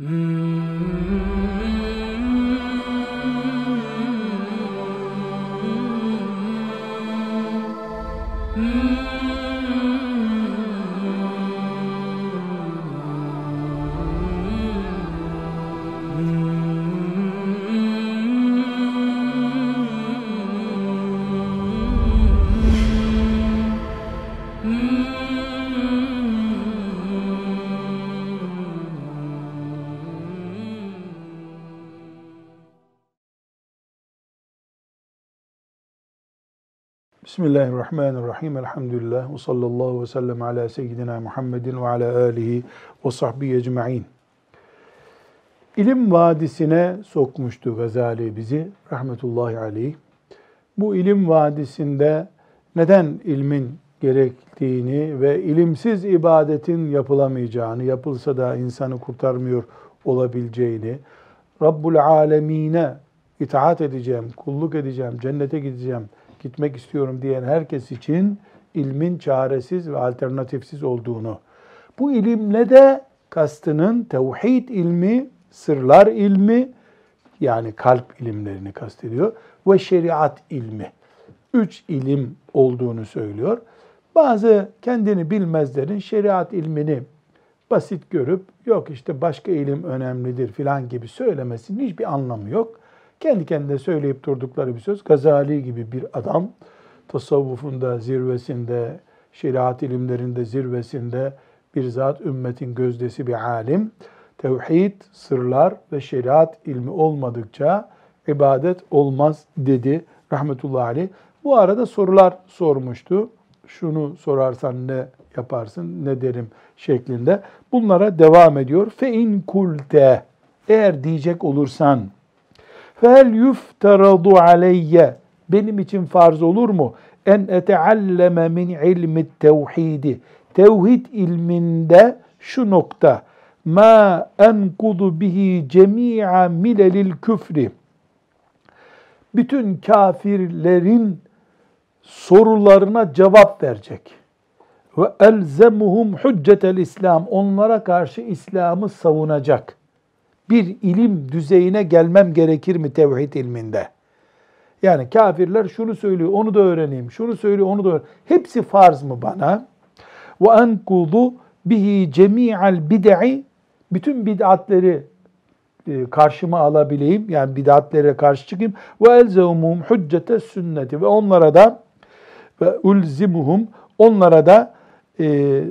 Mm-hmm. Bismillahirrahmanirrahim. Elhamdülillah. Ve sallallahu ve sellem ala seyyidina Muhammedin ve ala alihi ve sahbihi ecma'in. İlim vadisine sokmuştu Gazali bizi rahmetullahi aleyh. Bu ilim vadisinde neden ilmin gerektiğini ve ilimsiz ibadetin yapılamayacağını, yapılsa da insanı kurtarmıyor olabileceğini, Rabbul Alemine itaat edeceğim, kulluk edeceğim, cennete gideceğim, gitmek istiyorum diyen herkes için ilmin çaresiz ve alternatifsiz olduğunu, bu ilimle de kastının tevhid ilmi, sırlar ilmi, yani kalp ilimlerini kastediyor ve şeriat ilmi. Üç ilim olduğunu söylüyor. Bazı kendini bilmezlerin şeriat ilmini basit görüp yok işte başka ilim önemlidir filan gibi söylemesinin hiçbir anlamı yok. Kendi kendine söyleyip durdukları bir söz. Gazali gibi bir adam tasavvufunda zirvesinde, şeriat ilimlerinde zirvesinde bir zat ümmetin gözdesi bir alim. Tevhid, sırlar ve şeriat ilmi olmadıkça ibadet olmaz dedi rahmetullahi aleyh. Bu arada sorular sormuştu. Şunu sorarsan ne yaparsın, ne derim şeklinde. Bunlara devam ediyor. Fe in kulte eğer diyecek olursan fel yuftaradu aleyye benim için farz olur mu en etealleme min ilmi tevhidi tevhid ilminde şu nokta ma enkudu bihi cemi'a milelil küfri bütün kafirlerin sorularına cevap verecek. Ve elzemuhum hüccetel İslam. Onlara karşı İslam'ı savunacak. Bir ilim düzeyine gelmem gerekir mi tevhid ilminde? Yani kafirler şunu söylüyor, onu da öğreneyim, şunu söylüyor, onu da öğreneyim. Hepsi farz mı bana? Ve enkudu bihi cemi'al bid'i bütün bid'atleri e, karşıma alabileyim. Yani bid'atlere karşı çıkayım. Ve elzevmuhum hüccete sünneti ve onlara da ve ulzimuhum onlara da e,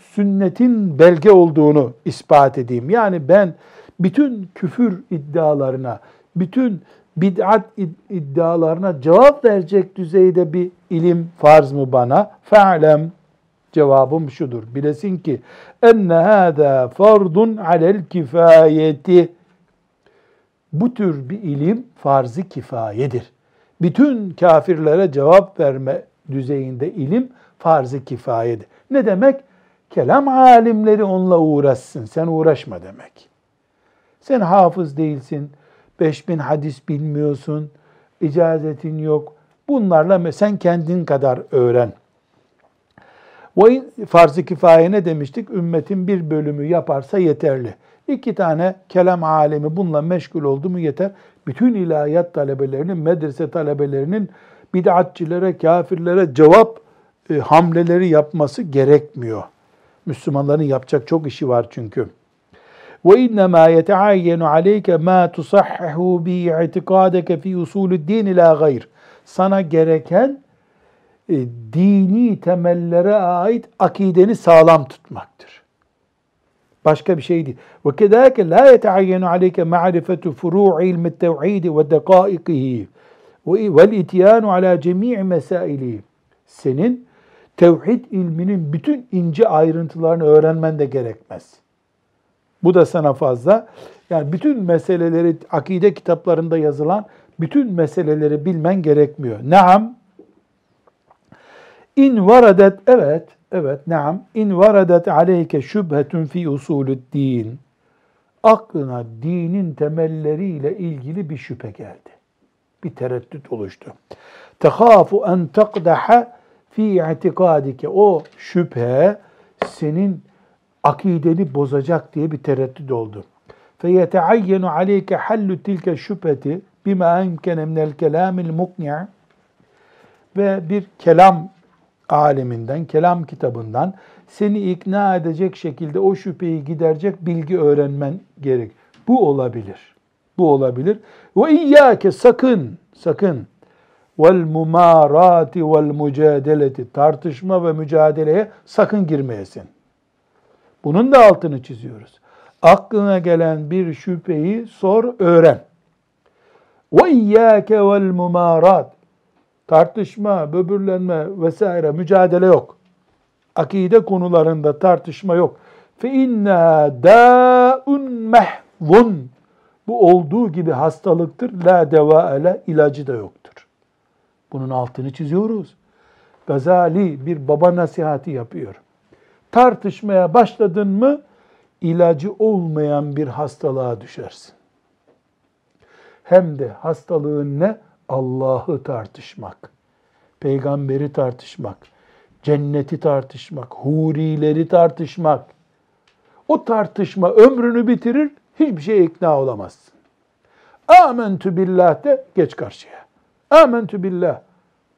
sünnetin belge olduğunu ispat edeyim. Yani ben bütün küfür iddialarına, bütün bid'at iddialarına cevap verecek düzeyde bir ilim farz mı bana? Fe'lem cevabım şudur. Bilesin ki enne hâdâ fardun alel kifayeti. Bu tür bir ilim farz-ı kifayedir. Bütün kafirlere cevap verme düzeyinde ilim farz-ı kifayedir. Ne demek? Kelam alimleri onunla uğraşsın. Sen uğraşma demek. Sen hafız değilsin. 5000 hadis bilmiyorsun. icazetin yok. Bunlarla sen kendin kadar öğren. Farz-ı kifaye ne demiştik? Ümmetin bir bölümü yaparsa yeterli. İki tane kelam alemi bununla meşgul oldu mu yeter. Bütün ilahiyat talebelerinin, medrese talebelerinin bid'atçilere, kafirlere cevap e, hamleleri yapması gerekmiyor. Müslümanların yapacak çok işi var çünkü. Ma yeteayyenu aleyke ma tusahhihu bi i'tikadeke fi usulü'd-din ila gayr. Sana gereken e, dini temellere ait akideni sağlam tutmaktır. Başka bir şey değil. Ve kedâke la yeteayyenu aleyke ma'rifetu furu'i ilmi tevhid ve dekâikihi vel ityanu ala cemii mesailihi. Senin tevhid ilminin bütün ince ayrıntılarını öğrenmen de gerekmez. Bu da sana fazla. Yani bütün meseleleri akide kitaplarında yazılan bütün meseleleri bilmen gerekmiyor. Naam. İn varadet evet evet naam in varadet aleyke şübhetun fi usulü din. Aklına dinin temelleriyle ilgili bir şüphe geldi. Bir tereddüt oluştu. Tehafu en takdaha fi i'tikadike. O şüphe senin akideni bozacak diye bir tereddüt oldu. فَيَتَعَيَّنُ عَلَيْكَ حَلُّ تِلْكَ الشُّبْهَةِ بِمَا اَمْكَنَ مِنَ الْكَلَامِ الْمُقْنِعِ Ve bir kelam aleminden, kelam kitabından seni ikna edecek şekilde o şüpheyi giderecek bilgi öğrenmen gerek. Bu olabilir. Bu olabilir. Ve iyyake sakın, sakın vel mumarati vel mücadeleti tartışma ve mücadeleye sakın girmeyesin. Bunun da altını çiziyoruz. Aklına gelen bir şüpheyi sor, öğren. Vel mumarat tartışma, böbürlenme vesaire mücadele yok. Akide konularında tartışma yok. İnna da'un mehzun. Bu olduğu gibi hastalıktır. La deva ele ilacı da yoktur. Bunun altını çiziyoruz. Gazali bir baba nasihati yapıyor. Tartışmaya başladın mı ilacı olmayan bir hastalığa düşersin. Hem de hastalığın ne? Allah'ı tartışmak, peygamberi tartışmak, cenneti tartışmak, hurileri tartışmak. O tartışma ömrünü bitirir, hiçbir şey ikna olamazsın. Âmentü billah de geç karşıya. Âmentü billah.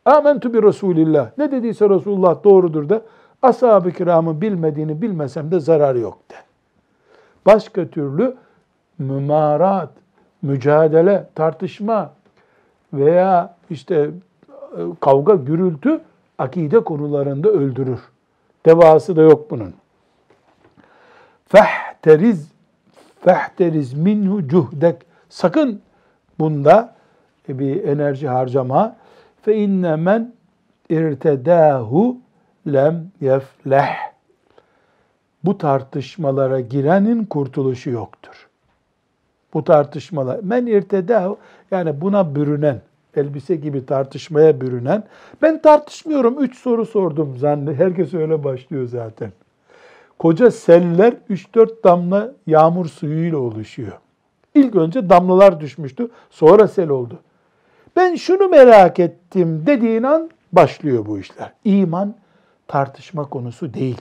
Âmentü bi Resulillah. Ne dediyse Resulullah doğrudur da ashab-ı kiramı bilmediğini bilmesem de zararı yok de. Başka türlü mümarat, mücadele, tartışma, veya işte e, kavga, gürültü akide konularında öldürür. Devası da yok bunun. Fehteriz fehteriz minhu cuhdek. Sakın bunda bir enerji harcama. Fe inne men irtedahu lem yefleh. Bu tartışmalara girenin kurtuluşu yoktur. Bu tartışmalar men irtedahu yani buna bürünen, elbise gibi tartışmaya bürünen, ben tartışmıyorum, üç soru sordum zanne. Herkes öyle başlıyor zaten. Koca seller 3-4 damla yağmur suyuyla oluşuyor. İlk önce damlalar düşmüştü, sonra sel oldu. Ben şunu merak ettim dediğin an başlıyor bu işler. İman tartışma konusu değil.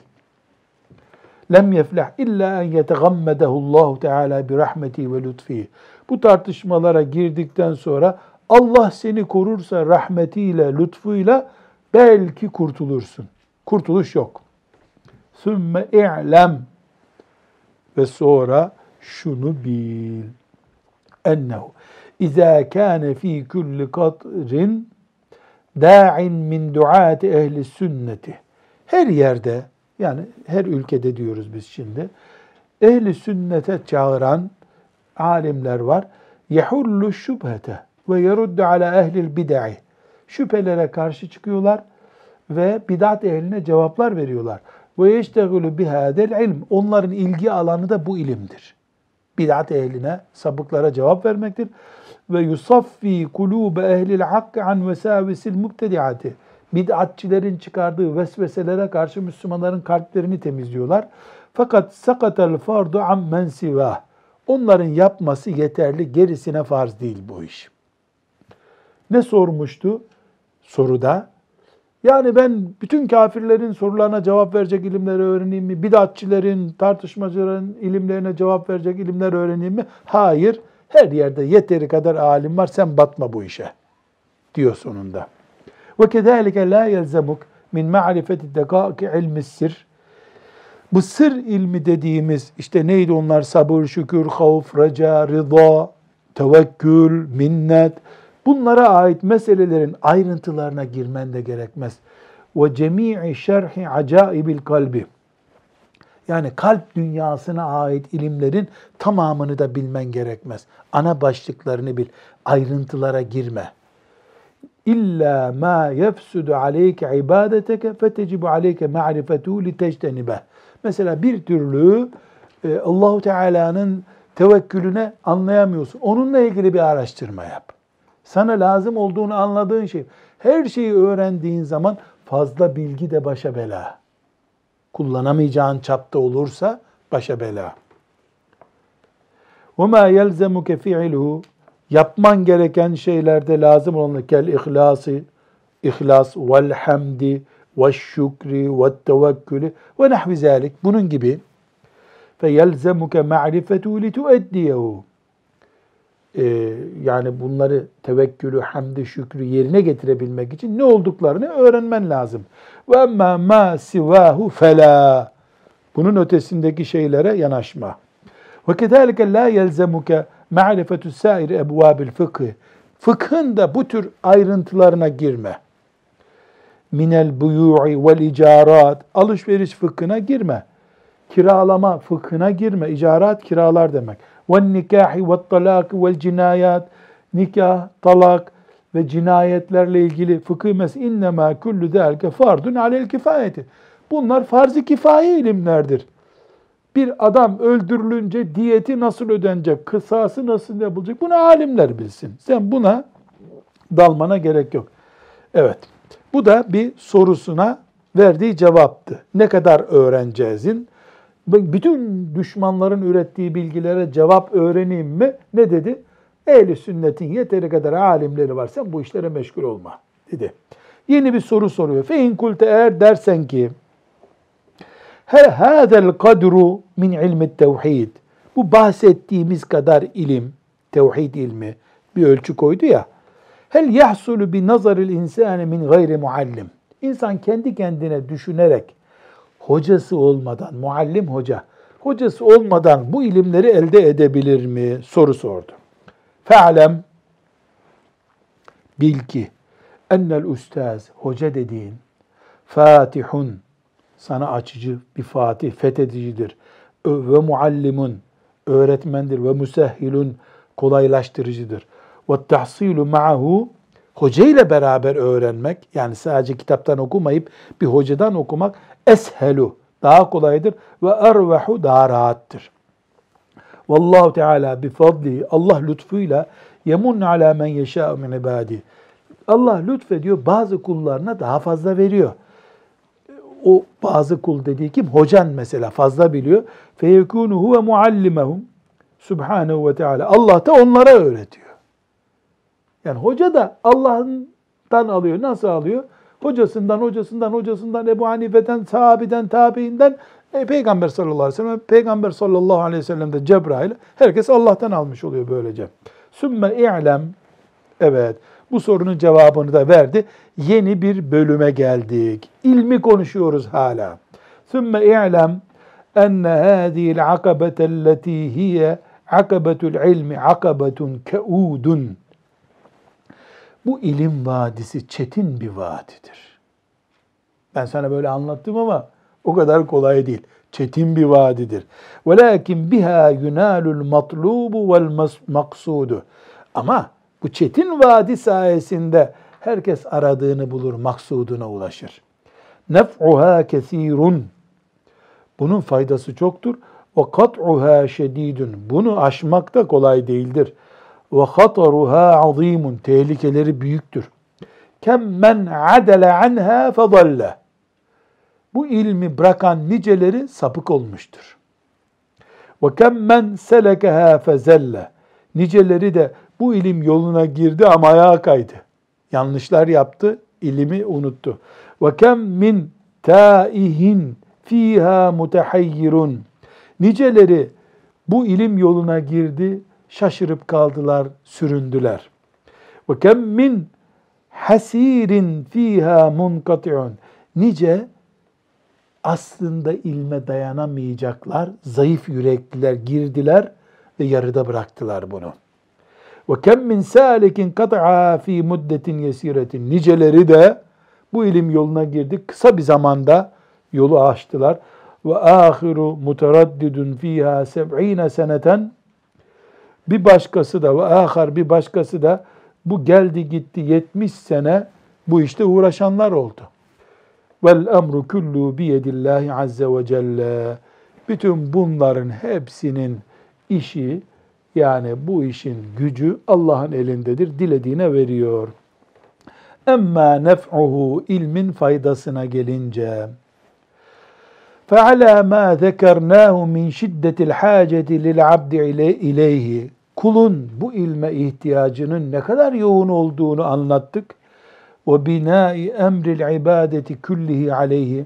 Lem yeflah illa en yetegammedehu Allahu Teala bi rahmeti ve lütfihi. Bu tartışmalara girdikten sonra Allah seni korursa rahmetiyle, lütfuyla belki kurtulursun. Kurtuluş yok. Sümme i'lem ve sonra şunu bil. Ennehu İzâ kâne fî kulli katrin dâ'in min duâti ehli sünneti. Her yerde yani her ülkede diyoruz biz şimdi ehli sünnete çağıran alimler var. Yehullu şüphete ve yeruddu ala ehlil bid'i. Şüphelere karşı çıkıyorlar ve bidat ehline cevaplar veriyorlar. Ve yeştegülü bihâdel ilm. Onların ilgi alanı da bu ilimdir. Bidat ehline, sabıklara cevap vermektir. Ve yusaffi kulûbe ehlil hakkı an vesavesil mubtediati. Bid'atçilerin çıkardığı vesveselere karşı Müslümanların kalplerini temizliyorlar. Fakat sakatel fardu an men sivah. Onların yapması yeterli, gerisine farz değil bu iş. Ne sormuştu soruda? Yani ben bütün kafirlerin sorularına cevap verecek ilimleri öğreneyim mi? Bidatçilerin, tartışmacıların ilimlerine cevap verecek ilimler öğreneyim mi? Hayır. Her yerde yeteri kadar alim var. Sen batma bu işe. Diyor sonunda. Ve kezalike la yelzemuk min ma'rifeti dekâki ilmi sir. Bu sır ilmi dediğimiz işte neydi onlar? Sabır, şükür, havf, reca, rıza, tevekkül, minnet. Bunlara ait meselelerin ayrıntılarına girmen de gerekmez. Ve cemii şerhi acaibil kalbi. Yani kalp dünyasına ait ilimlerin tamamını da bilmen gerekmez. Ana başlıklarını bil, ayrıntılara girme İlla ma yefsudu aleyke ibadeteke fetecibu aleyke ma'rifetu li tectenibeh. Mesela bir türlü e, Allahu Teala'nın tevekkülüne anlayamıyorsun. Onunla ilgili bir araştırma yap. Sana lazım olduğunu anladığın şey. Her şeyi öğrendiğin zaman fazla bilgi de başa bela. Kullanamayacağın çapta olursa başa bela. وَمَا يَلْزَمُكَ فِعِلُهُ yapman gereken şeylerde lazım olanı kel ihlası, ihlas, vel hamdi, ve şükri, ve tevekkülü ve nahvi zalik. Bunun gibi fe yelzemuke ma'rifetu li tueddiyehu. Ee, yani bunları tevekkülü, hamdi, şükrü yerine getirebilmek için ne olduklarını öğrenmen lazım. Ve ma ma sivahu fela. Bunun ötesindeki şeylere yanaşma. Ve kezalike la yelzemuke ma'rifetü sâir ebvâbil fıkıh. Fıkhın da bu tür ayrıntılarına girme. Minel buyu'i vel icarat. Alışveriş fıkhına girme. Kiralama fıkhına girme. İcarat kiralar demek. Ve nikahi ve talak ve cinayat. Nikah, talak ve cinayetlerle ilgili fıkıh mes innema kullu zâlike fardun alel kifayeti. Bunlar farz-ı kifaye ilimlerdir. Bir adam öldürülünce diyeti nasıl ödenecek, kısası nasıl yapılacak bunu alimler bilsin. Sen buna dalmana gerek yok. Evet, bu da bir sorusuna verdiği cevaptı. Ne kadar öğreneceğizin? Bütün düşmanların ürettiği bilgilere cevap öğreneyim mi? Ne dedi? Ehli sünnetin yeteri kadar alimleri var. Sen bu işlere meşgul olma dedi. Yeni bir soru soruyor. Fe in kulte eğer dersen ki Her hadel kadru min ilmi tevhid. Bu bahsettiğimiz kadar ilim, tevhid ilmi bir ölçü koydu ya. Hel yahsulu bi nazaril insani min gayri muallim. İnsan kendi kendine düşünerek hocası olmadan, muallim hoca, hocası olmadan bu ilimleri elde edebilir mi? Soru sordu. Fe'lem bil ki ennel ustaz, hoca dediğin fatihun sana açıcı bir fatih, fethedicidir. Ve muallimun, öğretmendir. Ve musehhilun, kolaylaştırıcıdır. Ve tahsilu ma'ahu, hoca ile beraber öğrenmek, yani sadece kitaptan okumayıp bir hocadan okumak, eshelu, daha kolaydır. Ve ervehu, daha rahattır. Vallahu Teala bi fadli Allah lütfuyla yemun ala men yeşâ min ibadi. Allah lütfediyor, bazı kullarına daha fazla veriyor o bazı kul dediği kim? Hocan mesela fazla biliyor. Feyekûnu huve muallimehum. Subhanehu ve Teala. Allah da onlara öğretiyor. Yani hoca da Allah'tan alıyor. Nasıl alıyor? Hocasından, hocasından, hocasından, Ebu Hanife'den, sahabeden, tabiinden, e, Peygamber sallallahu aleyhi ve sellem, Peygamber sallallahu aleyhi ve sellem de Cebrail. Herkes Allah'tan almış oluyor böylece. Sümme i'lem. Evet. bu sorunun cevabını da verdi. Yeni bir bölüme geldik. İlmi konuşuyoruz hala. ثُمَّ اِعْلَمْ اَنَّ هَذِهِ الْعَقَبَةَ الَّتِي هِيَ عَقَبَةُ الْعِلْمِ عَقَبَةٌ كَعُودٌ Bu ilim vadisi çetin bir vadidir. Ben sana böyle anlattım ama o kadar kolay değil. Çetin bir vadidir. وَلَاكِنْ بِهَا يُنَالُ الْمَطْلُوبُ وَالْمَقْصُودُ Ama bu çetin vadi sayesinde herkes aradığını bulur, maksuduna ulaşır. Nef'uha kesirun. Bunun faydası çoktur. Ve kat'uha şedidun. Bunu aşmak da kolay değildir. Ve hataruha azimun. Tehlikeleri büyüktür. Kem men adele anha fedalle. Bu ilmi bırakan niceleri sapık olmuştur. Ve kem men selekeha fezelle. Niceleri de bu ilim yoluna girdi ama ayağa kaydı. Yanlışlar yaptı, ilimi unuttu. Ve kem min taihin fiha mutehayyirun. Niceleri bu ilim yoluna girdi, şaşırıp kaldılar, süründüler. Ve kem min hasirin fiha munkati'un. Nice aslında ilme dayanamayacaklar, zayıf yürekliler girdiler ve yarıda bıraktılar bunu. Ve kem min salikin kat'a fi muddetin yesiretin. Niceleri de bu ilim yoluna girdi. Kısa bir zamanda yolu açtılar. Ve ahiru muteraddidun fiha seb'ine seneten. Bir başkası da ve ahar bir başkası da bu geldi gitti 70 sene bu işte uğraşanlar oldu. Vel emru kullu biyedillahi azze ve celle. Bütün bunların hepsinin işi yani bu işin gücü Allah'ın elindedir. Dilediğine veriyor. Emma nef'uhu ilmin faydasına gelince فَعَلَى مَا ذَكَرْنَاهُ مِنْ شِدَّةِ الْحَاجَةِ لِلْعَبْدِ اِلَيْهِ Kulun bu ilme ihtiyacının ne kadar yoğun olduğunu anlattık. وَبِنَاءِ اَمْرِ الْعِبَادَةِ كُلِّهِ عَلَيْهِ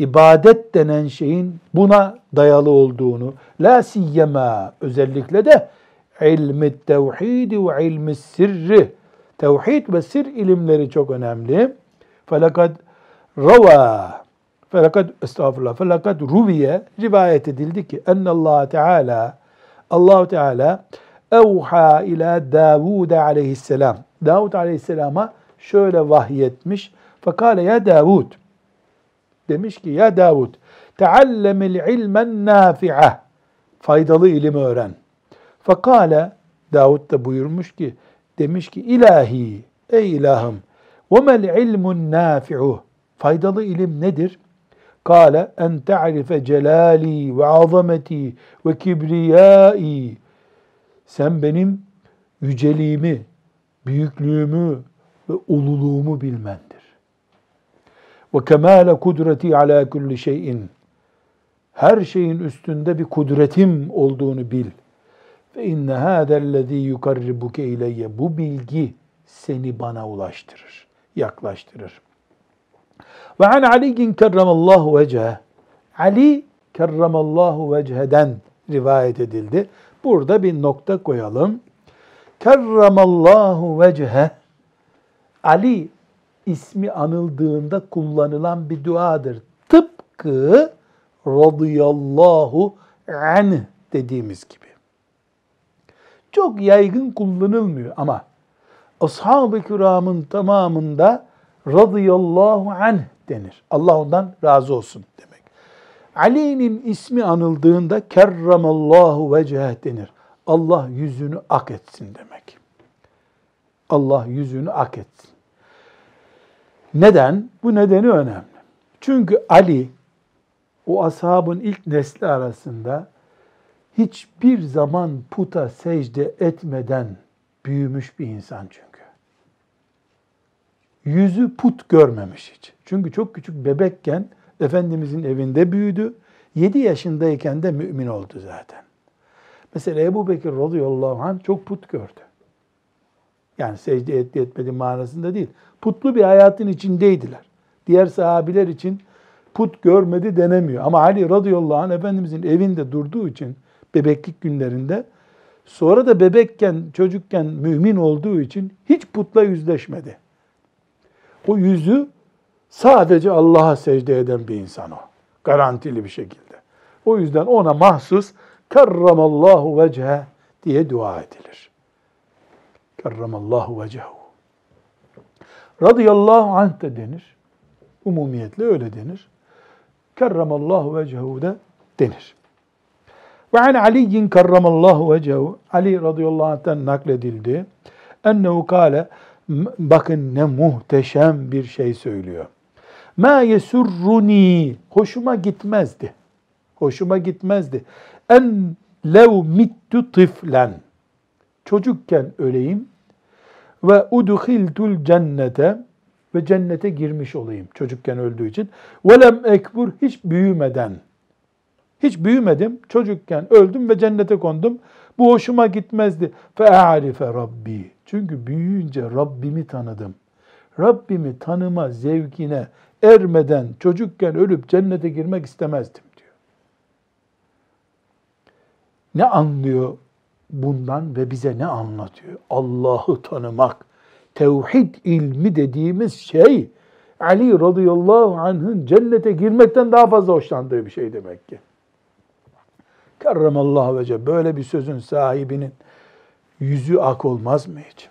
ibadet denen şeyin buna dayalı olduğunu, la siyyema özellikle de ilmi tevhidi ve ilmi sirri, tevhid ve sir ilimleri çok önemli. Felakad rava, felakad estağfurullah, felakad ruviye rivayet edildi ki ennallahu teala Allahu Teala evha ila Davud aleyhisselam. Davud aleyhisselama şöyle vahyetmiş. Fakale ya Davud. Demiş ki ya Davud teallemil ilmen nafi'a. Faydalı ilim öğren. Fakale Davud da buyurmuş ki demiş ki ilahi ey ilahım ve mel ilmun nafi'u. Faydalı ilim nedir? Kale en ta'rife celali ve azameti ve kibriyai. Sen benim yüceliğimi, büyüklüğümü ve ululuğumu bilmendir. Ve kemale kudreti ala kulli şeyin. Her şeyin üstünde bir kudretim olduğunu bil. Ve inne hâzellezî yukarribuke ileyye. Bu bilgi seni bana ulaştırır, yaklaştırır. Ve an Ali kerramallahu vecehe. Ali kerramallahu vecheden rivayet edildi. Burada bir nokta koyalım. Kerramallahu vecehe. Ali ismi anıldığında kullanılan bir duadır. Tıpkı radıyallahu anh dediğimiz gibi. Çok yaygın kullanılmıyor ama ashab-ı kiramın tamamında radıyallahu anh denir. Allah ondan razı olsun demek. Ali'nin ismi anıldığında kerramallahu veceh denir. Allah yüzünü ak etsin demek. Allah yüzünü ak etsin. Neden? Bu nedeni önemli. Çünkü Ali o ashabın ilk nesli arasında hiçbir zaman puta secde etmeden büyümüş bir insan çünkü yüzü put görmemiş hiç. Çünkü çok küçük bebekken Efendimizin evinde büyüdü. 7 yaşındayken de mümin oldu zaten. Mesela Ebu Bekir radıyallahu anh çok put gördü. Yani secde etti etmedi manasında değil. Putlu bir hayatın içindeydiler. Diğer sahabiler için put görmedi denemiyor. Ama Ali radıyallahu anh Efendimizin evinde durduğu için bebeklik günlerinde sonra da bebekken, çocukken mümin olduğu için hiç putla yüzleşmedi. O yüzü sadece Allah'a secde eden bir insan o. Garantili bir şekilde. O yüzden ona mahsus kerramallahu vecehe diye dua edilir. Kerramallahu vecehu. Radıyallahu anh de denir. Umumiyetle öyle denir. Kerramallahu vecehu da denir. Ve an Ali'yin kerramallahu vecehu. Ali radıyallahu anh'tan nakledildi. Ennehu kâle bakın ne muhteşem bir şey söylüyor. Ma yesurruni hoşuma gitmezdi. Hoşuma gitmezdi. En lev mittu tiflen. Çocukken öleyim ve udkhiltul cennete ve cennete girmiş olayım çocukken öldüğü için. Velem ekbur hiç büyümeden. Hiç büyümedim. Çocukken öldüm ve cennete kondum. Bu hoşuma gitmezdi. Fe'arife Rabbi. Çünkü büyüyünce Rabbimi tanıdım. Rabbimi tanıma zevkine ermeden çocukken ölüp cennete girmek istemezdim diyor. Ne anlıyor bundan ve bize ne anlatıyor? Allah'ı tanımak, tevhid ilmi dediğimiz şey Ali radıyallahu anh'ın cennete girmekten daha fazla hoşlandığı bir şey demek ki. Kerremallahu vece böyle bir sözün sahibinin yüzü ak olmaz mı hiç?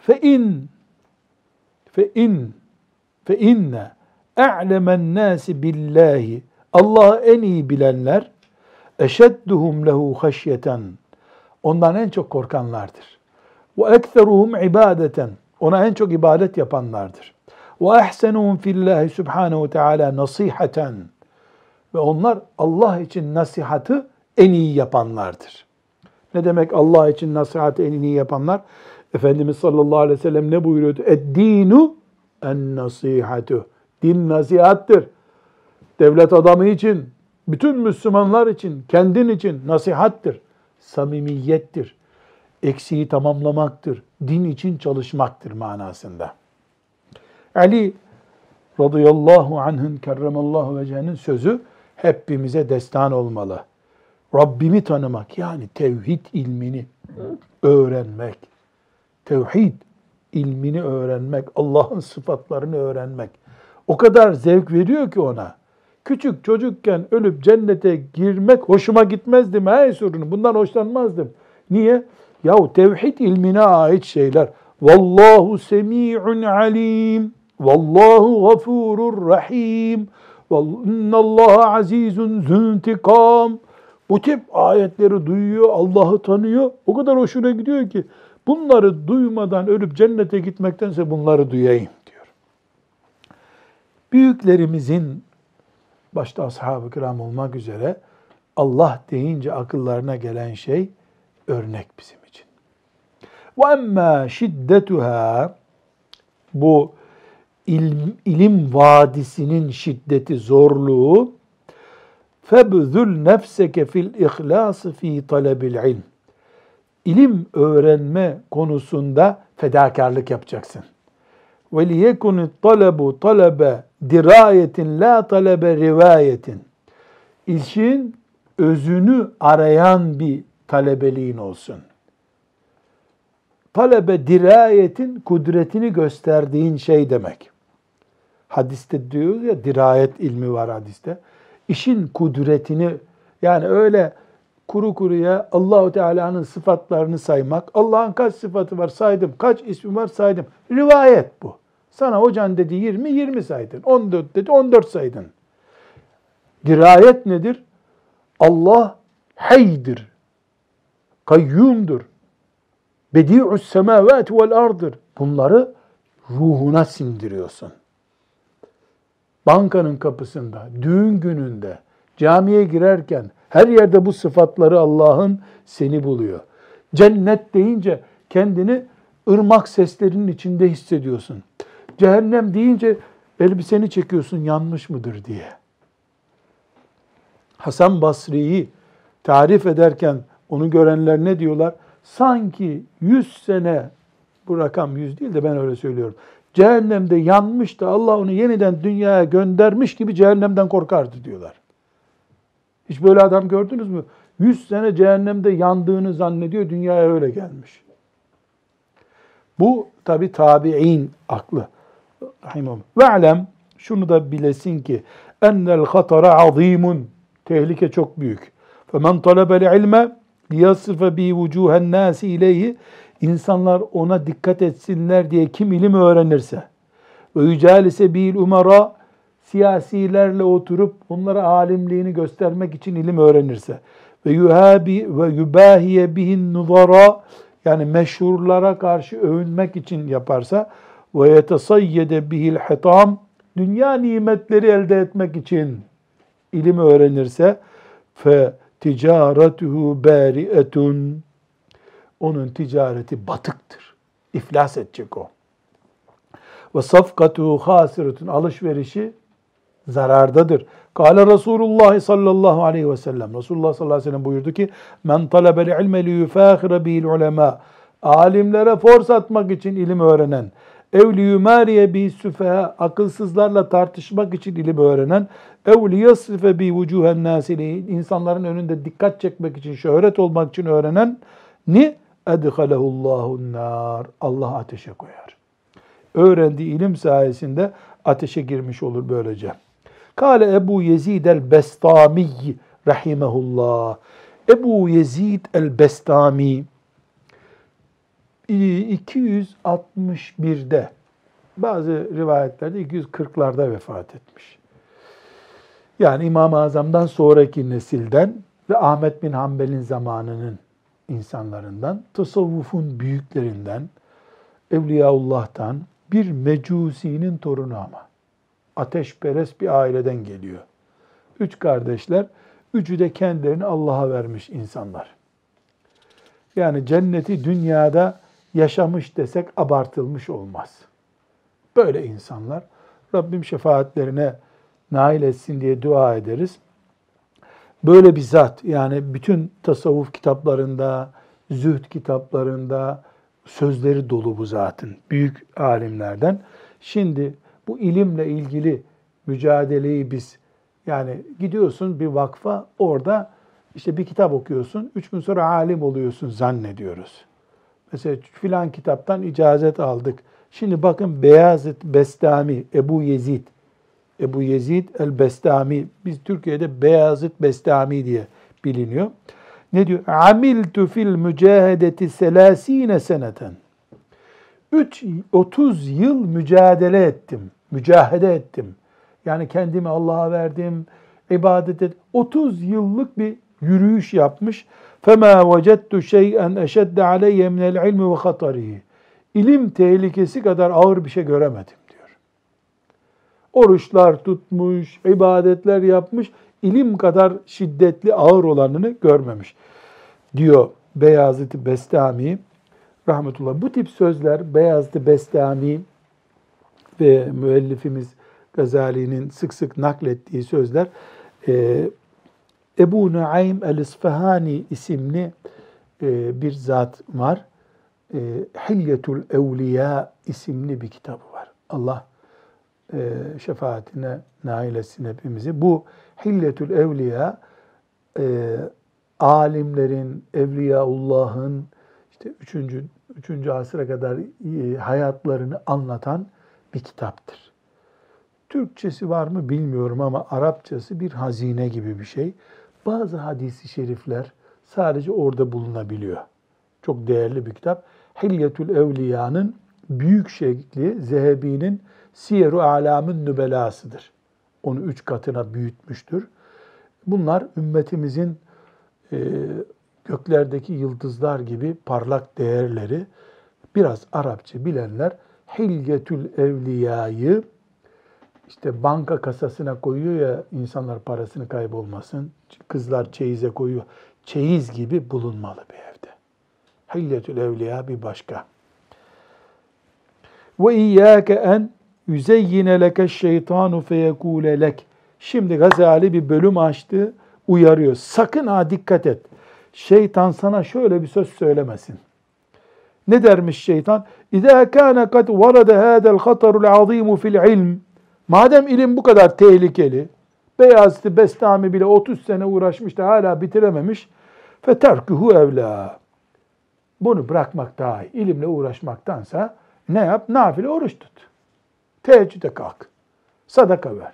Fe in fe in fe inne a'lemen nasi billahi Allah'ı en iyi bilenler eşedduhum lehu haşyeten ondan en çok korkanlardır. Ve ekseruhum ibadeten ona en çok ibadet yapanlardır. Ve ehsenuhum fillahi subhanehu teala nasihaten ve onlar Allah için nasihatı en iyi yapanlardır. Ne demek Allah için nasihatı en iyi yapanlar? Efendimiz sallallahu aleyhi ve sellem ne buyuruyordu? Ed-dinu en nasihatu. Din nasihattır. Devlet adamı için, bütün Müslümanlar için, kendin için nasihattır. Samimiyettir. Eksiği tamamlamaktır. Din için çalışmaktır manasında. Ali radıyallahu anh'ın kerremallahu vecehenin sözü hepimize destan olmalı. Rabbimi tanımak yani tevhid ilmini öğrenmek. Tevhid ilmini öğrenmek, Allah'ın sıfatlarını öğrenmek. O kadar zevk veriyor ki ona. Küçük çocukken ölüp cennete girmek hoşuma gitmezdi mi? Bundan hoşlanmazdım. Niye? Yahu tevhid ilmine ait şeyler. Vallahu semi'un alim. Vallahu gafurur rahim. İnnallaha azizun züntikam. Bu tip ayetleri duyuyor, Allah'ı tanıyor. O kadar hoşuna gidiyor ki bunları duymadan ölüp cennete gitmektense bunları duyayım diyor. Büyüklerimizin başta ashab-ı kiram olmak üzere Allah deyince akıllarına gelen şey örnek bizim için. Emmâ şiddetuha bu ilim, ilim vadisinin şiddeti, zorluğu febzül nefseke fil ihlası fi talebil ilm. İlim öğrenme konusunda fedakarlık yapacaksın. Liyekun talebu talebe dirayetin la talebe rivayetin. İşin özünü arayan bir talebeliğin olsun. Talebe dirayetin kudretini gösterdiğin şey demek. Hadiste diyoruz ya dirayet ilmi var hadiste. İşin kudretini yani öyle kuru kuruya Allahu Teala'nın sıfatlarını saymak. Allah'ın kaç sıfatı var saydım, kaç ismi var saydım. Rivayet bu. Sana hocan dedi 20, 20 saydın. 14 dedi, 14 saydın. Dirayet nedir? Allah haydir, kayyumdur, bedi'us semavati vel ardır. Bunları ruhuna sindiriyorsun. Bankanın kapısında, düğün gününde, camiye girerken her yerde bu sıfatları Allah'ın seni buluyor. Cennet deyince kendini ırmak seslerinin içinde hissediyorsun. Cehennem deyince elbiseni çekiyorsun yanmış mıdır diye. Hasan Basri'yi tarif ederken onu görenler ne diyorlar? Sanki 100 sene, bu rakam 100 değil de ben öyle söylüyorum. Cehennemde yanmış da Allah onu yeniden dünyaya göndermiş gibi cehennemden korkardı diyorlar. Hiç böyle adam gördünüz mü? 100 sene cehennemde yandığını zannediyor, dünyaya öyle gelmiş. Bu tabi tabi'in aklı. Ve alem şunu da bilesin ki ennel hatara azimun. Tehlike çok büyük. Femen talebel ilme liyasıfe bi vucuhen nasi ileyhi. İnsanlar ona dikkat etsinler diye kim ilim öğrenirse. Ve yücalise bil umara. Siyasilerle oturup onlara alimliğini göstermek için ilim öğrenirse. Ve yuhabi ve yubahiye bihin nuzara yani meşhurlara karşı övünmek için yaparsa ve yetesayyede bihil hitam dünya nimetleri elde etmek için ilim öğrenirse fe ticaretuhu bari'etun onun ticareti batıktır. İflas edecek o. Ve safkatuhu hasiretun alışverişi zarardadır. Kale Resulullah sallallahu aleyhi ve sellem. Resulullah sallallahu aleyhi ve sellem buyurdu ki men talebel ilme li yufâhire bil ulema. Alimlere fors atmak için ilim öğrenen ev li yumariye bi süfeha akılsızlarla tartışmak için ilim öğrenen ev li yasrife bi vucuhen nasili insanların önünde dikkat çekmek için şöhret olmak için öğrenen ni edhalehullahu nar Allah ateşe koyar. Öğrendiği ilim sayesinde ateşe girmiş olur böylece. Kale Ebu Yezid el-Bestami rahimehullah. Ebu Yezid el-Bestami 261'de bazı rivayetlerde 240'larda vefat etmiş. Yani İmam-ı Azam'dan sonraki nesilden ve Ahmet bin Hanbel'in zamanının insanlarından, tasavvufun büyüklerinden, Evliyaullah'tan bir mecusinin torunu ama. Ateşperest bir aileden geliyor. Üç kardeşler, üçü de kendilerini Allah'a vermiş insanlar. Yani cenneti dünyada yaşamış desek abartılmış olmaz. Böyle insanlar Rabbim şefaatlerine nail etsin diye dua ederiz. Böyle bir zat yani bütün tasavvuf kitaplarında, zühd kitaplarında sözleri dolu bu zatın büyük alimlerden. Şimdi bu ilimle ilgili mücadeleyi biz yani gidiyorsun bir vakfa orada işte bir kitap okuyorsun. Üç gün sonra alim oluyorsun zannediyoruz. Mesela filan kitaptan icazet aldık. Şimdi bakın Beyazıt Bestami, Ebu Yezid, Ebu Yezid el-Bestami, biz Türkiye'de Beyazıt Bestami diye biliniyor. Ne diyor? Amiltu fil mücahedeti selasine seneten. 3 30 yıl mücadele ettim. Mücahede ettim. Yani kendimi Allah'a verdim, ibadet et. 30 yıllık bir yürüyüş yapmış. فَمَا وَجَدْتُ شَيْئًا اَشَدَّ عَلَيَّ مِنَ الْعِلْمِ وَخَطَرِهِ İlim tehlikesi kadar ağır bir şey göremedim diyor. Oruçlar tutmuş, ibadetler yapmış, ilim kadar şiddetli, ağır olanını görmemiş. Diyor Beyazıt Bestami rahmetullah. Bu tip sözler Beyazıt Bestami ve müellifimiz Gazali'nin sık sık naklettiği sözler e, Ebu Nuaym el-İsfahani isimli e, bir zat var. E, Hilyetul Evliya isimli bir kitabı var. Allah e, şefaatine nail etsin hepimizi. Bu Hilyetul Evliya e, alimlerin, Evliyaullah'ın işte 3. 3. asıra kadar e, hayatlarını anlatan bir kitaptır. Türkçesi var mı bilmiyorum ama Arapçası bir hazine gibi bir şey. Bazı hadisi şerifler sadece orada bulunabiliyor. Çok değerli bir kitap. Hilyetül Evliya'nın büyük şekli Zehebi'nin Siyer-u Alam'ın nübelasıdır. Onu üç katına büyütmüştür. Bunlar ümmetimizin e, göklerdeki yıldızlar gibi parlak değerleri. Biraz Arapça bilenler Hilyetül Evliya'yı işte banka kasasına koyuyor ya insanlar parasını kaybolmasın. Kızlar çeyize koyuyor. Çeyiz gibi bulunmalı bir evde. Hilletül evliya bir başka. Ve iyyâke en yüzeyyine leke şeytanu feyekûle lek. Şimdi Gazali bir bölüm açtı, uyarıyor. Sakın ha dikkat et. Şeytan sana şöyle bir söz söylemesin. Ne dermiş şeytan? İzâ kâne kad varada hâdel hatarul azîmu fil ilm Madem ilim bu kadar tehlikeli, Beyazıt Bestami bile 30 sene uğraşmış da hala bitirememiş. Feterkuhu evla. Bunu bırakmak daha iyi. İlimle uğraşmaktansa ne yap? Nafile oruç tut. Teheccüde kalk. Sadaka ver.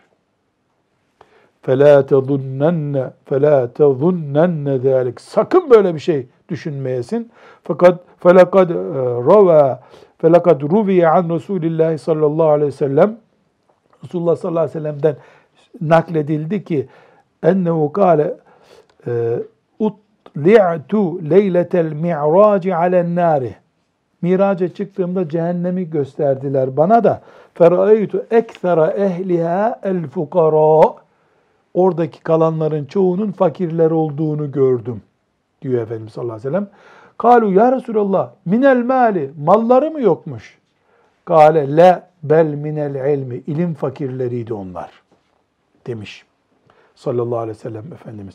فَلَا تَظُنَّنَّ فَلَا تَظُنَّنَّ ذَٰلِكَ Sakın böyle bir şey düşünmeyesin. Fakat فَلَقَدْ رَوَى فَلَقَدْ رُوِيَ عَنْ رَسُولِ اللّٰهِ sallallahu aleyhi ve sellem Resulullah sallallahu aleyhi ve sellem'den nakledildi ki ennehu kâle e, utli'tu leyletel mi'raci alen nari Miraca çıktığımda cehennemi gösterdiler bana da feraytu ekthera ehliha el fukara oradaki kalanların çoğunun fakirler olduğunu gördüm diyor Efendimiz sallallahu aleyhi ve sellem. Kalu ya Resulallah minel mali malları mı yokmuş? Kale le bel minel ilmi ilim fakirleriydi onlar demiş sallallahu aleyhi ve sellem Efendimiz.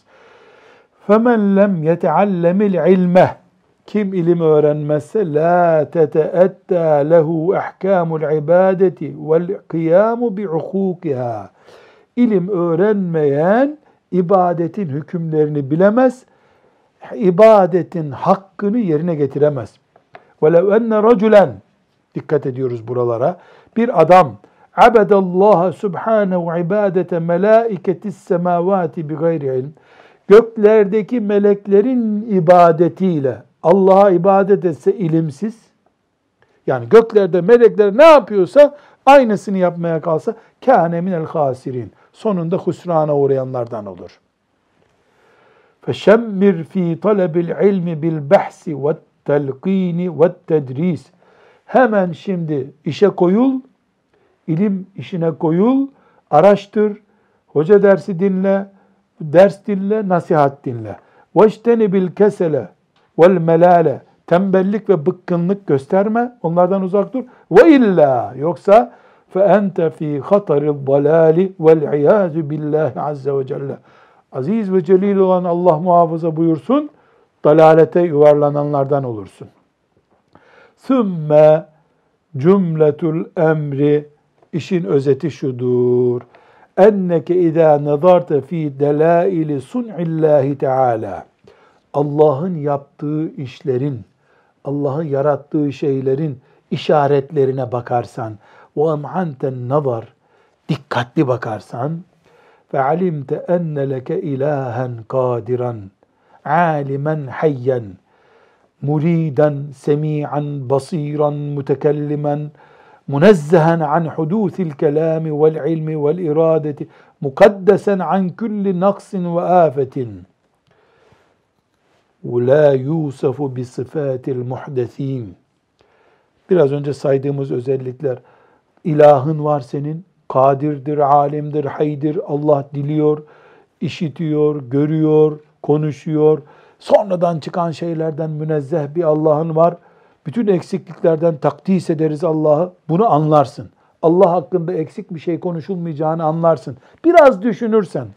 Femen lem yeteallemil ilme kim ilim öğrenmezse la teteetta lehu ahkamul ibadeti vel kıyamu bi hukukiha. İlim öğrenmeyen ibadetin hükümlerini bilemez, ibadetin hakkını yerine getiremez. وَلَوْ enne raculen Dikkat ediyoruz buralara. Bir adam abedallaha subhanehu ibadete melaiketis semavati bi gayri ilm. Göklerdeki meleklerin ibadetiyle Allah'a ibadet etse ilimsiz, yani göklerde melekler ne yapıyorsa aynısını yapmaya kalsa kâne minel hasirin. Sonunda husrana uğrayanlardan olur. Feşemmir fi talebil ilmi bil bahsi ve telqini ve tedris. Hemen şimdi işe koyul, ilim işine koyul, araştır, hoca dersi dinle, ders dinle, nasihat dinle. وَاجْتَنِبِ الْكَسَلَ وَالْمَلَالَ Tembellik ve bıkkınlık gösterme, onlardan uzak dur. Ve illa yoksa fe ente fi hataril dalali vel iyazu billahi azze ve celle. Aziz ve celil olan Allah muhafaza buyursun, dalalete yuvarlananlardan olursun. Sümme cümletul emri, işin özeti şudur. Enneke idâ nazarte fi delâili sun'illahi teâlâ. Allah'ın yaptığı işlerin, Allah'ın yarattığı şeylerin işaretlerine bakarsan, ve em'anten nazar, dikkatli bakarsan, fe alimte enne leke ilahen kadiran, alimen hayyen, مريدا سميعا بصيرا متكلما منزها عن حدوث الكلام والعلم والاراده مقدسا عن كل نقص وافه ولا يوصف بصفات المحدثين Biraz önce saydığımız özellikler ilahın var senin, kadirdir, alimdir, haydir, Allah diliyor, işitiyor, görüyor, konuşuyor, sonradan çıkan şeylerden münezzeh bir Allah'ın var. Bütün eksikliklerden takdis ederiz Allah'ı. Bunu anlarsın. Allah hakkında eksik bir şey konuşulmayacağını anlarsın. Biraz düşünürsen.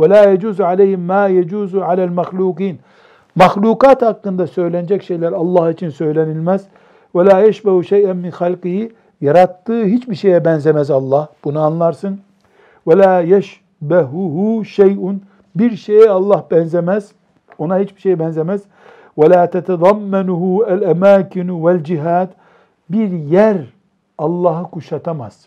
La yecuzu aleyhim ma yecuzu alel mahlukin. Mahlukat hakkında söylenecek şeyler Allah için söylenilmez. La yeşbehu şey'en min halkihi. Yarattığı hiçbir şeye benzemez Allah. Bunu anlarsın. Ve la yeşbehuhu şey'un. Bir şeye Allah benzemez. Ona hiçbir şeye benzemez. Ve la tetedammenuhu el emakinu vel cihad. Bir yer Allah'ı kuşatamaz.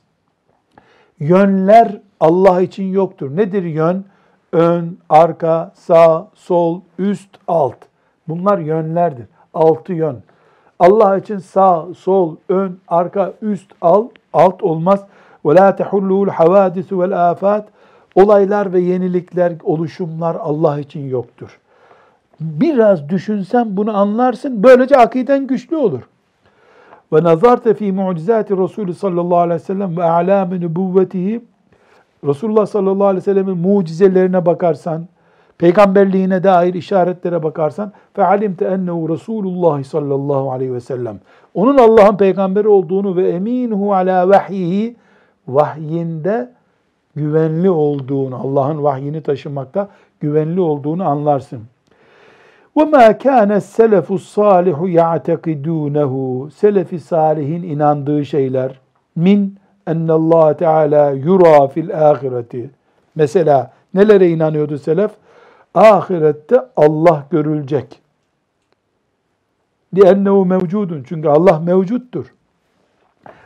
Yönler Allah için yoktur. Nedir yön? Ön, arka, sağ, sol, üst, alt. Bunlar yönlerdir. Altı yön. Allah için sağ, sol, ön, arka, üst, alt, alt olmaz. Ve la tehullul havadisu vel afat. Olaylar ve yenilikler, oluşumlar Allah için yoktur. Biraz düşünsen bunu anlarsın. Böylece akiden güçlü olur. Ve nazarte fi mucizati Resulü sallallahu aleyhi ve sellem ve alâmi nübüvvetihi. Resulullah sallallahu aleyhi ve sellemin mucizelerine bakarsan, peygamberliğine dair işaretlere bakarsan fe alimte ennehu Resulullah sallallahu aleyhi ve sellem. Onun Allah'ın peygamberi olduğunu ve eminuhu ala vahyihi vahyinde güvenli olduğunu, Allah'ın vahyini taşımakta güvenli olduğunu anlarsın. وَمَا كَانَ السَّلَفُ الصَّالِحُ يَعْتَقِدُونَهُ Selefi salihin inandığı şeyler min ennallâhe teâlâ yura fil ahireti. Mesela nelere inanıyordu selef? Ahirette Allah görülecek. لِأَنَّهُ mevcudun. Çünkü Allah mevcuttur.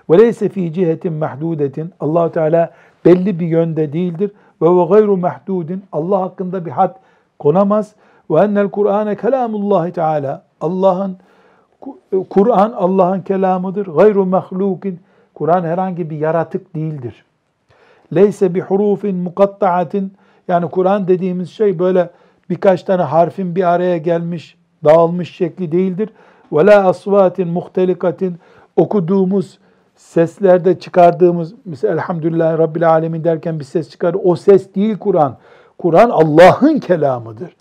وَلَيْسَ ف۪ي cihetin mahdudetin. allah Teala belli bir yönde değildir. Ve ve gayru mahdudin. Allah hakkında bir had konamaz. Ve ennel Kur'ane kelamullahi teala. Allah'ın Kur'an Allah'ın kelamıdır. Gayru mahlukin. Kur'an herhangi bir yaratık değildir. Leyse bi hurufin mukatta'atin. yani Kur'an dediğimiz şey böyle birkaç tane harfin bir araya gelmiş, dağılmış şekli değildir. La asvatin muhtelikatin. Okuduğumuz seslerde çıkardığımız mesela elhamdülillah Rabbil Alemin derken bir ses çıkar. O ses değil Kur'an. Kur'an Allah'ın kelamıdır.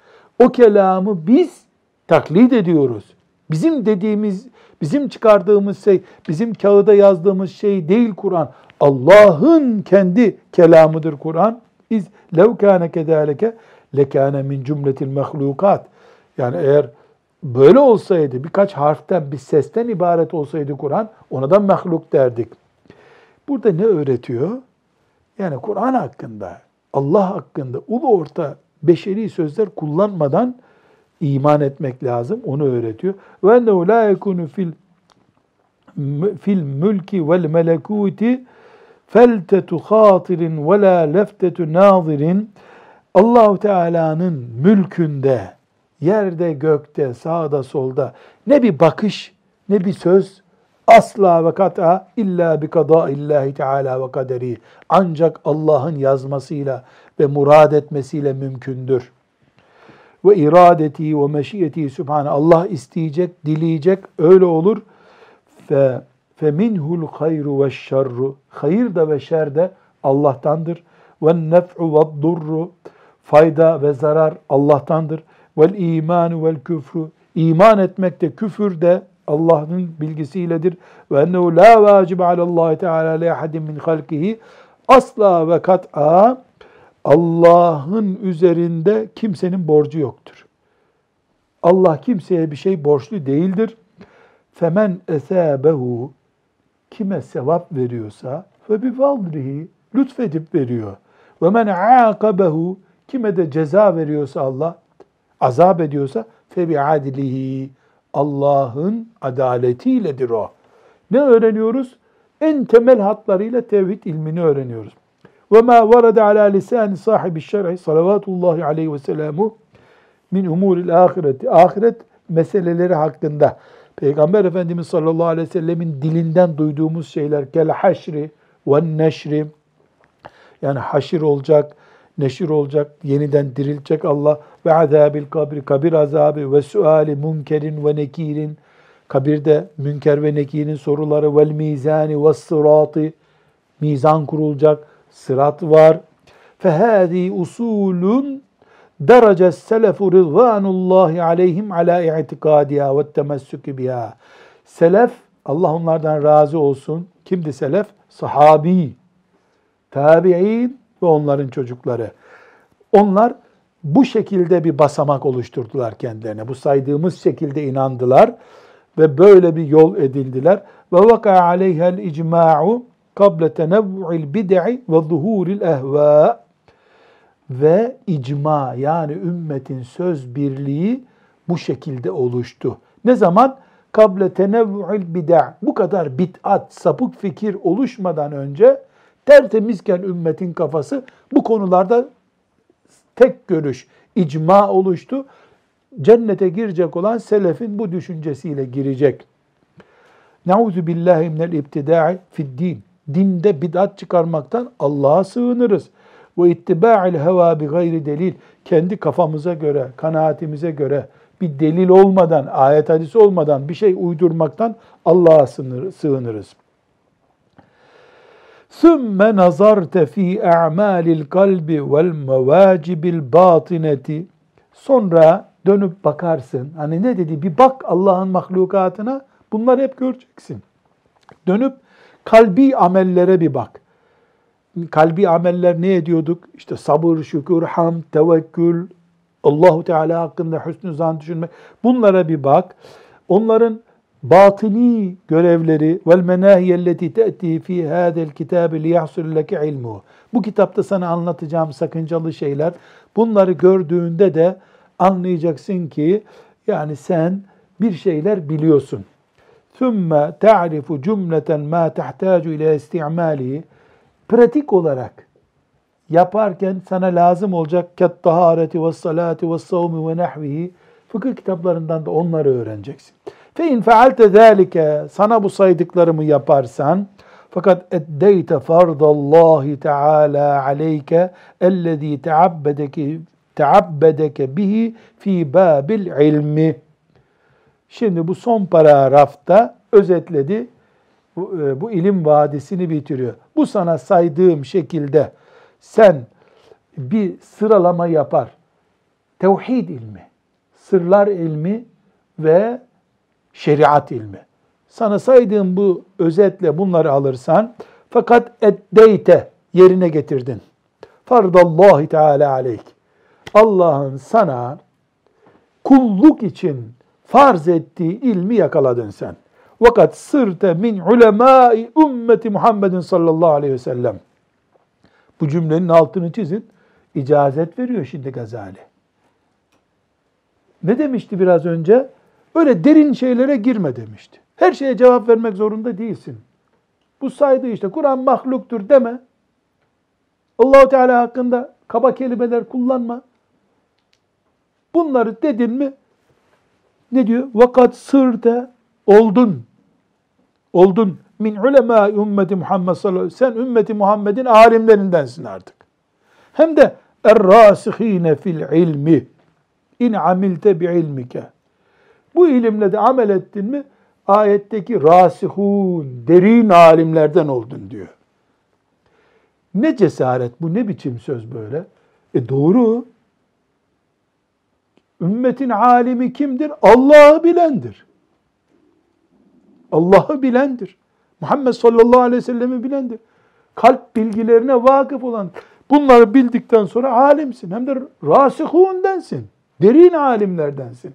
O kelamı biz taklit ediyoruz. Bizim dediğimiz, bizim çıkardığımız şey, bizim kağıda yazdığımız şey değil Kur'an. Allah'ın kendi kelamıdır Kur'an. İz lev kâne kedâleke lekâne min cümletil mehlukat. Yani eğer böyle olsaydı, birkaç harften, bir sesten ibaret olsaydı Kur'an, ona da mehluk derdik. Burada ne öğretiyor? Yani Kur'an hakkında, Allah hakkında ulu orta beşeri sözler kullanmadan iman etmek lazım. Onu öğretiyor. Ve ennehu la yekunu fil fil mülki vel melekuti feltetu hatirin ve la leftetu nazirin Allahu Teala'nın mülkünde yerde gökte sağda solda ne bir bakış ne bir söz asla ve kata illa bi kada illahi teala ve kaderi ancak Allah'ın yazmasıyla ve murad etmesiyle mümkündür. Ve iradeti ve meşiyeti sübhane Allah isteyecek, dileyecek, öyle olur. Fe hayru ve şerru. Hayır da ve şer de Allah'tandır. Ve durru. Fayda ve zarar Allah'tandır. Vel küfru. İman etmek de küfür de Allah'ın bilgisiyledir. Ve ennehu la vacibe alallahi teala li ahadin min. Asla ve kat'a Allah'ın üzerinde kimsenin borcu yoktur. Allah kimseye bir şey borçlu değildir. Femen esabehu kime sevap veriyorsa, fe bi fadlihi lütfedip veriyor. Ve men aqabehu kime de ceza veriyorsa Allah, azap ediyorsa fe bi adlihi Allah'ın adaletiyledir o. Ne öğreniyoruz? En temel hatlarıyla tevhid ilmini öğreniyoruz. Ve ma varada ala lisan sahibi şer'i salavatullahi aleyhi ve selamu min umuril ahireti. Ahiret meseleleri hakkında Peygamber Efendimiz sallallahu aleyhi ve sellemin dilinden duyduğumuz şeyler kel haşri ve neşri. Yani haşir olacak, neşir olacak, yeniden dirilecek Allah. Ve azabil kabri, kabir azabı ve suali munkerin ve nekirin, kabirde münker ve nekirin soruları. Vel mizani ve sıratı, mizan kurulacak, sırat var. Fehâzî usulun derece selefu rızvanullahi aleyhim ala i'tikadiha ve temessükü biha. Selef, Allah onlardan razı olsun. Kimdi selef? Sahabi, tabi'in ve onların çocukları. Onlar bu şekilde bir basamak oluşturdular kendilerine. Bu saydığımız şekilde inandılar ve böyle bir yol edildiler. Ve vaka aleyhel icma'u kable tenevvu'il bid'i ve zuhuril ehva ve icma yani ümmetin söz birliği bu şekilde oluştu. Ne zaman? Kable tenevvu'il bid'a. Bu kadar bid'at, sapık fikir oluşmadan önce tertemizken ümmetin kafası bu konularda tek görüş, icma oluştu. Cennete girecek olan selefin bu düşüncesiyle girecek. Nauzu billahi minel ibtida'i fid din. Dinde bid'at çıkarmaktan Allah'a sığınırız. Ve ittiba'il heva bi gayri delil. Kendi kafamıza göre, kanaatimize göre bir delil olmadan, ayet hadisi olmadan bir şey uydurmaktan Allah'a sığınırız. ثُمَّ نَظَرْتَ ف۪ي اَعْمَالِ الْقَلْبِ وَالْمَوَاجِبِ الْبَاطِنَةِ Sonra dönüp bakarsın. Hani ne dedi? Bir bak Allah'ın mahlukatına. Bunları hep göreceksin. Dönüp kalbi amellere bir bak. Kalbi ameller ne ediyorduk? İşte sabır, şükür, ham, tevekkül, Allahu Teala hakkında hüsnü zan düşünmek. Bunlara bir bak. Onların batini görevleri vel menahiyelleti te'ti fi hadel kitabi li yahsul leke ilmu. Bu kitapta sana anlatacağım sakıncalı şeyler. Bunları gördüğünde de anlayacaksın ki yani sen bir şeyler biliyorsun. Thumma ta'rifu cümleten ma tahtacu ile istimalihi. Pratik olarak yaparken sana lazım olacak ket tahareti ve salati ve savmi ve nahvihi fıkıh kitaplarından da onları öğreneceksin. Fe in fealte zalike sana bu saydıklarımı yaparsan fakat eddeyte fardallahi teala aleyke ellezî teabbedeke teabbedeke bihi fi babil ilmi. Şimdi bu son paragrafta özetledi. Bu, e, bu ilim vadisini bitiriyor. Bu sana saydığım şekilde sen bir sıralama yapar. Tevhid ilmi, sırlar ilmi ve şeriat ilmi. Sana saydığım bu özetle bunları alırsan fakat eddeyte yerine getirdin. Fardallahi Teala aleyk. Allah'ın sana kulluk için farz ettiği ilmi yakaladın sen. Vakat sırte min ulemai ümmeti Muhammedin sallallahu aleyhi ve sellem. Bu cümlenin altını çizin. İcazet veriyor şimdi Gazali. Ne demişti biraz önce? Öyle derin şeylere girme demişti. Her şeye cevap vermek zorunda değilsin. Bu saydı işte Kur'an mahluktur deme. Allahu Teala hakkında kaba kelimeler kullanma. Bunları dedin mi ne diyor? Vakat sırte oldun. Oldun. Min ulema ümmeti Muhammed sallallahu aleyhi ve sellem. Sen ümmeti Muhammed'in alimlerindensin artık. Hem de er-rasihine fil ilmi. İn amilte bi ilmike. Bu ilimle de amel ettin mi ayetteki rasihun, derin alimlerden oldun diyor. Ne cesaret bu, ne biçim söz böyle? E doğru. Ümmetin alimi kimdir? Allah'ı bilendir. Allah'ı bilendir. Muhammed sallallahu aleyhi ve sellem'i bilendir. Kalp bilgilerine vakıf olan. Bunları bildikten sonra alimsin. Hem de rasihundensin. Derin alimlerdensin.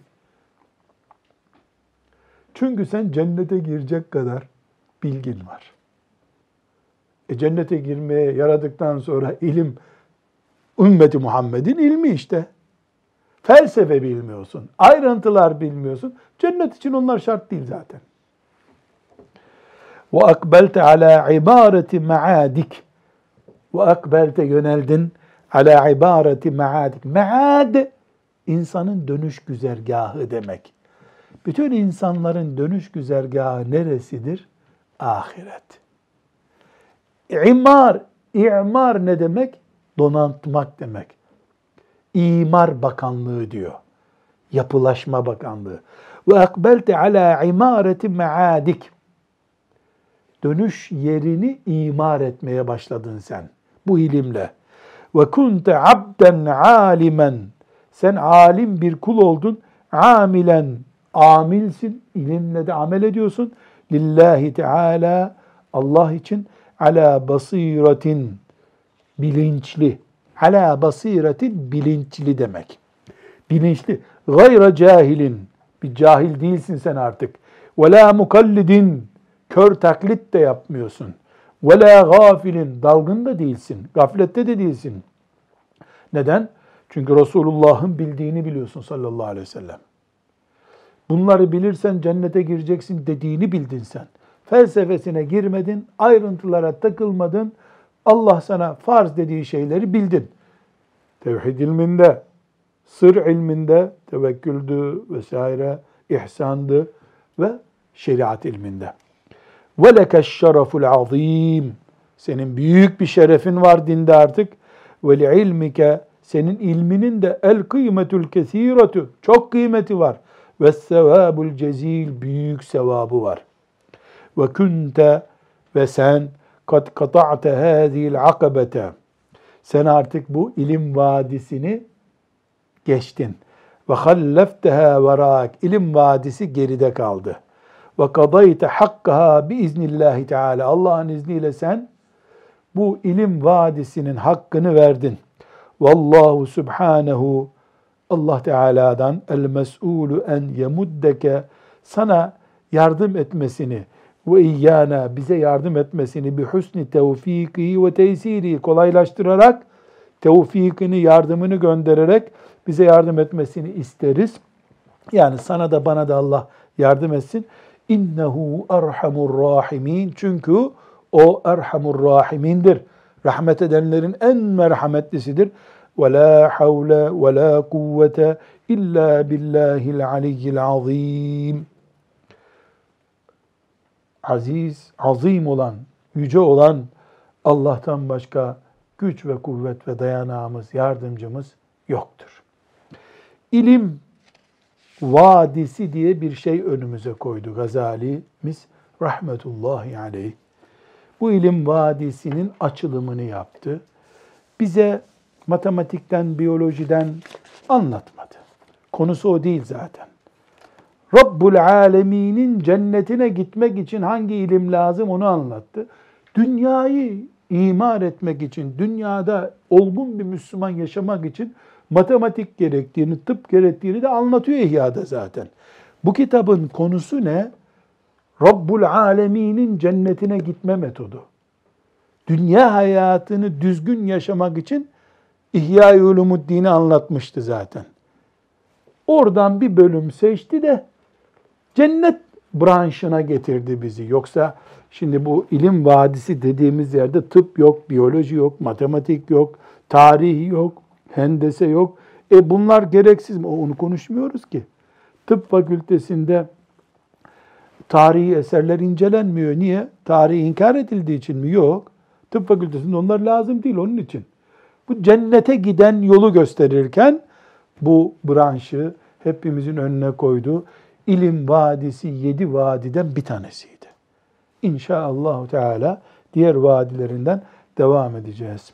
Çünkü sen cennete girecek kadar bilgin var. E cennete girmeye yaradıktan sonra ilim ümmeti Muhammed'in ilmi işte. Felsefe bilmiyorsun, ayrıntılar bilmiyorsun. Cennet için onlar şart değil zaten. Ve akbelte ala ibareti maadik. Ve akbelte yöneldin ala ibareti maadik. Maad insanın dönüş güzergahı demek. Bütün insanların dönüş güzergahı neresidir? Ahiret. İmar, imar ne demek? Donatmak demek. İmar Bakanlığı diyor. Yapılaşma Bakanlığı. Ve akbelte ala imareti maadik. Dönüş yerini imar etmeye başladın sen bu ilimle. Ve kunte abden alimen. Sen alim bir kul oldun. Amilen amilsin. ilimle de amel ediyorsun. Lillahi Teala Allah için ala basiretin bilinçli. Ala basiretin bilinçli demek. Bilinçli. Gayra cahilin. Bir cahil değilsin sen artık. Ve la mukallidin. Kör taklit de yapmıyorsun. Ve la gafilin. Dalgın da değilsin. Gaflette de değilsin. Neden? Çünkü Resulullah'ın bildiğini biliyorsun sallallahu aleyhi ve sellem. Bunları bilirsen cennete gireceksin dediğini bildin sen. Felsefesine girmedin, ayrıntılara takılmadın. Allah sana farz dediği şeyleri bildin. Tevhid ilminde, sır ilminde, tevekküldü vesaire, ihsandı ve şeriat ilminde. Ve lekeş şereful azim. Senin büyük bir şerefin var dinde artık. Ve ilmike senin ilminin de el kıymetül kesiretu çok kıymeti var. Ve sevabul cezil büyük sevabı var. Ve kunte ve sen kat kata'te hâzîl akabete. Sen artık bu ilim vadisini geçtin. Ve hallefteha verak. İlim vadisi geride kaldı. Ve kadayte hakkaha bi iznillahi teala. Allah'ın izniyle sen bu ilim vadisinin hakkını verdin. Vallahu subhanehu Allah Teala'dan el mes'ulu en yemuddeke sana yardım etmesini ve iyyana bize yardım etmesini bir husni tevfiki ve tesiri kolaylaştırarak tevfikini, yardımını göndererek bize yardım etmesini isteriz. Yani sana da bana da Allah yardım etsin. İnnehu erhamur rahimin. Çünkü o erhamur rahimindir. Rahmet edenlerin en merhametlisidir. Ve la havle ve la kuvvete illa billahil aliyyil azim. Aziz, azim olan, yüce olan Allah'tan başka güç ve kuvvet ve dayanağımız, yardımcımız yoktur. İlim vadisi diye bir şey önümüze koydu Gazali'miz rahmetullahi aleyh. Bu ilim vadisinin açılımını yaptı. Bize matematikten, biyolojiden anlatmadı. Konusu o değil zaten. Rabbul Alemin'in cennetine gitmek için hangi ilim lazım onu anlattı. Dünyayı imar etmek için, dünyada olgun bir Müslüman yaşamak için matematik gerektiğini, tıp gerektiğini de anlatıyor İhya'da zaten. Bu kitabın konusu ne? Rabbul Alemin'in cennetine gitme metodu. Dünya hayatını düzgün yaşamak için İhya-i Ulumuddin'i anlatmıştı zaten. Oradan bir bölüm seçti de cennet branşına getirdi bizi. Yoksa şimdi bu ilim vadisi dediğimiz yerde tıp yok, biyoloji yok, matematik yok, tarih yok, hendese yok. E bunlar gereksiz mi? Onu konuşmuyoruz ki. Tıp fakültesinde tarihi eserler incelenmiyor. Niye? Tarih inkar edildiği için mi? Yok. Tıp fakültesinde onlar lazım değil onun için. Bu cennete giden yolu gösterirken bu branşı hepimizin önüne koydu. İlim vadisi yedi vadiden bir tanesiydi. İnşaallah Teala diğer vadilerinden devam edeceğiz.